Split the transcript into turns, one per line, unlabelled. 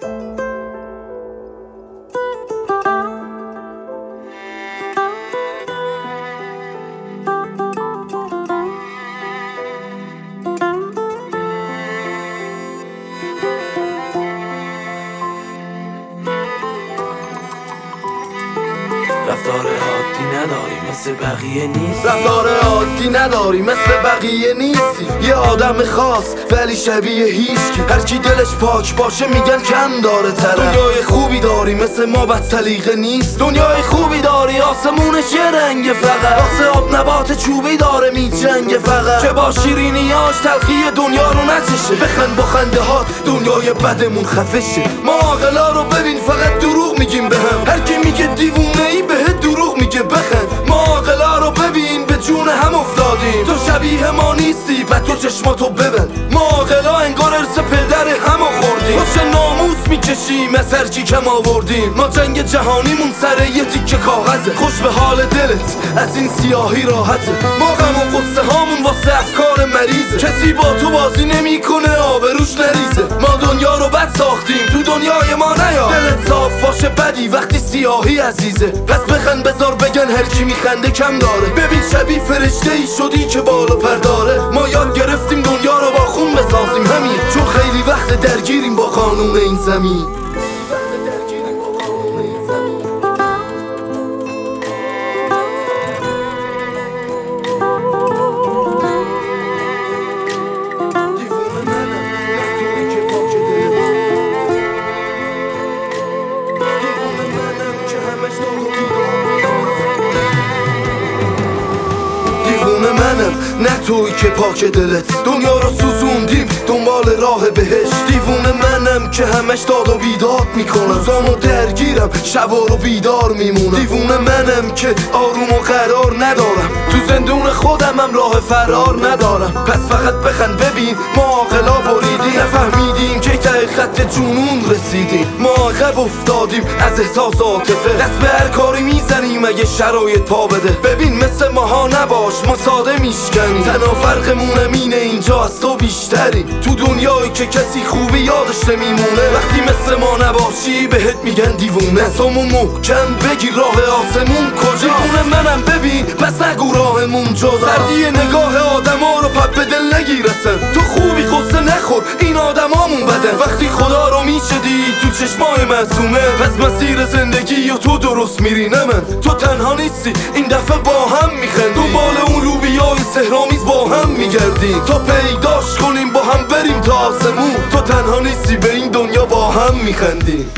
Thank you. رفتار عادی نداری مثل بقیه نیست
رفتار عادی نداری مثل بقیه نیستی. یه آدم خاص ولی شبیه هیچکی. هر کی دلش پاک باشه میگن کم داره طرف دنیای خوبی داری مثل ما بد سلیقه نیست. دنیای خوبی داری آسمونش یه رنگ فقط واسه آب نبات چوبی داره میجنگ فقط که با شیرینیاش تلخی دنیا رو نچشه. بخند با خنده هات دنیای بدمون خفشه. ما عاقلا رو ببین فقط دروغ میگیم بهم. هر کی میگه دیوونه می‌کشیم از هر کی کم آوردیم ما جنگ جهانیمون سر یه تیکه کاغذه خوش به حال دلت از این سیاهی راحته. ما غم و قصه هامون واسه افکار مریضه. کسی با تو بازی نمی‌کنه آبروش نریزه ما دنیا رو بد ساختیم تو دنیای ما نیا. دلت صاف باشه بدی وقتی سیاهی عزیزه. پس بخند بذار بگن هر کی میخنده کم داره. ببین شبیه فرشته ای شدی که بالا پرداره. ما یاد گرفتیم دنیا رو با خون بسازیم همین. چون خیلی وقت درگیریم با قانون این زمین. نه توی که پاک دلت. دنیا رو سوزوندیم دنبال راه بهش دیوونه منم که همش داد و بیداد می‌کنم. روزامو درگیرم شبا رو بیدار میمونم. دیوونه منم که آروم و قرار ندارم. تو زندون خودمم راه فرار ندارم. پس فقط بخند ببین ما عاقلا بریدیم. نفهمیدیم که خط جنون رسیدیم. ما عقب افتادیم از احساس عاطفه. دست به هر کاری می‌زنیم اگه شرایط پا بده. ببین مثل ماها نباش ما ساده میشکنیم. تنها فرقمونم اینه اینجا از تو بیشتری. تو دنیایی که کسی خوبی یادش نمیمونه. وقتی مثل ما نباشی بهت میگن دیوونه. دستامو محکم بگی راه آسمون. کجا؟ دیوونه منم ببین پس نگو راهمون جدا. سردی نگاه دل نگیرسن تو خوبی قصه نخور. این آدمامون بدن. وقتی خدا رو می‌شدی تو چشمای معصومه. پس مسیر زندگی و تو درست میری. نه من. تو تنها نیستی. این دفعه با هم میخندی دنبال اون لوبیای سهرامیز با هم میگردیم. تا پیداش کنیم با هم بریم تا آسمون. تو تنها نیستی. به این دنیا با هم میخندیم.